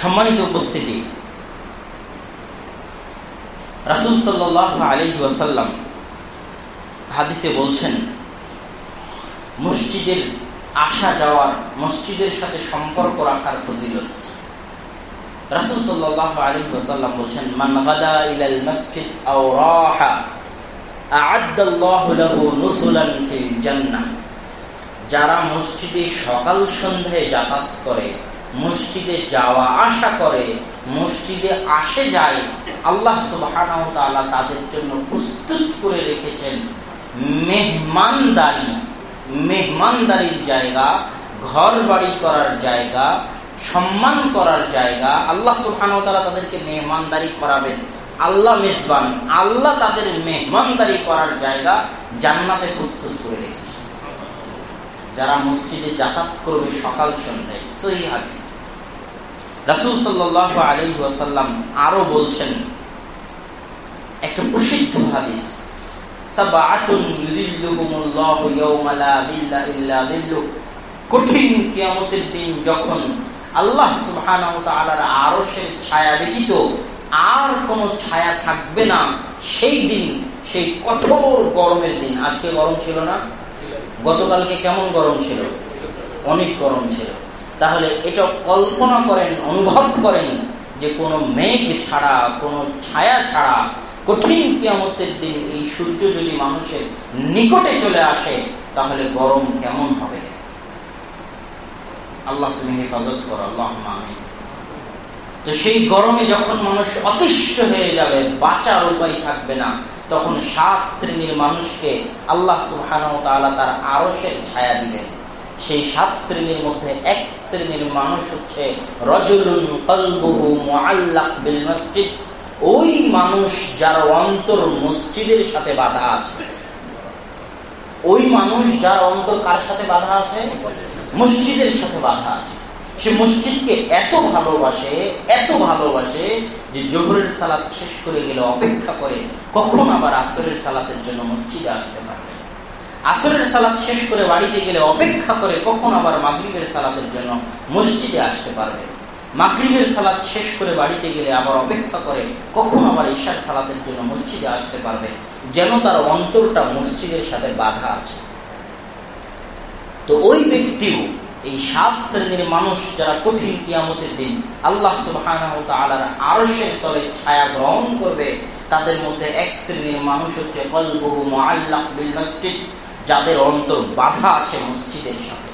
সম্মানিত উপস্থিতি। রাসুল সাল্লাহ আলহি ওয়াসাল্লাম হাদিসে বলছেন, মসজিদের আসা যাওয়ার, মসজিদের সাথে সম্পর্ক রাখার ফজিলত। রাসুল সাল্লাহ আলী ওসাল্লাম বলছেন, মান গাদা ইলাল মসজিদ আও রাহা আ'আদ্দাল্লাহু লাহু নুসুলান ফিল জান্নাহ। যারা মসজিদে সকাল সন্ধ্যায় যাতায়াত করে মসজিদে যাওয়া আশা করে, মসজিদে আসে যায়, আল্লাহ তাআলা তাদের জন্য প্রস্তুত করে রেখেছেন মেহমানদারি। মেহমানদারির জায়গা ঘর বাড়ি করার জায়গা, সম্মান করার জায়গা। আল্লাহ সুবহানাহু তাআলা তাদেরকে মেহমানদারি করাবেন। আল্লাহ মেজবান, আল্লাহ তাদের মেহমানদারি করার জায়গা জান্নাতে প্রস্তুত করে রেখেছে যারা মসজিদে যাতায়াত করবে সকাল সন্ধ্যায়, সহি হাদিস। রাসুল সাল্লাহ আলী ওয়াসাল্লাম আরও বলছেন, একটা প্রসিদ্ধ হাদিস ছায়া ব্যতীত আর কোন ছায়া থাকবে না, সেই দিন, সেই কঠোর গরমের দিন। আজকে গরম ছিল না? গতকালকে কেমন গরম ছিল? অনেক গরম ছিল। তাহলে এটা কল্পনা করেন, অনুভব করেন যে কোনো মেঘ ছাড়া, কোনো ছায়া ছাড়া কঠিন কিয়ামতের দিন এই সূর্য যদি মানুষের নিকটে চলে আসে, তাহলে গরম কেমন হবে? আল্লাহ তুমি হেফাজত করো আল্লাহ আমি তো সেই গরমে যখন মানুষ অতিষ্ঠ হয়ে যাবে, বাঁচার উপায় থাকবে না তখন সাত শ্রেণির মানুষকে আল্লাহ সুহান তার আরসের ছায়া দিবেন। সেই সাত শ্রেণির মধ্যে এক শ্রেণির মানুষ হচ্ছে রজুলুন মসজিদ। ওই মানুষ যার অন্তর মসজিদের সাথে বাধা আছে। ওই মানুষ যার অন্তর কার সাথে বাধা আছে? মসজিদের সাথে বাধা আছে। সে মসজিদকে এত ভালোবাসে এত ভালোবাসে যে জোহরের সালাত শেষ করে গেলে অপেক্ষা করে কখন আবার আসরের সালাতের জন্য মসজিদে আসতে পারবে? আসরের সালাত শেষ করে বাড়িতে গেলে অপেক্ষা করে কখন আবার মাগরীবের সালাতের জন্য মসজিদে আসতে পারবে? মাগরীবের সালাত শেষ করে বাড়িতে গেলে আবার অপেক্ষা করে কখন আবার ঈশার সালাতের জন্য মসজিদে আসতে পারবে? যেন তার অন্তরটা মসজিদের সাথে বাধা আছে। তো ওই ব্যক্তিও এই সাত শ্রেণির মানুষ যারা কঠিন কিয়ামতের দিন আল্লাহ আরসের তলে ছায়া গ্রহণ করবে, তাদের মধ্যে এক শ্রেণির মানুষ হচ্ছে যাদের অন্তর বাধা আছে মসজিদের সাথে।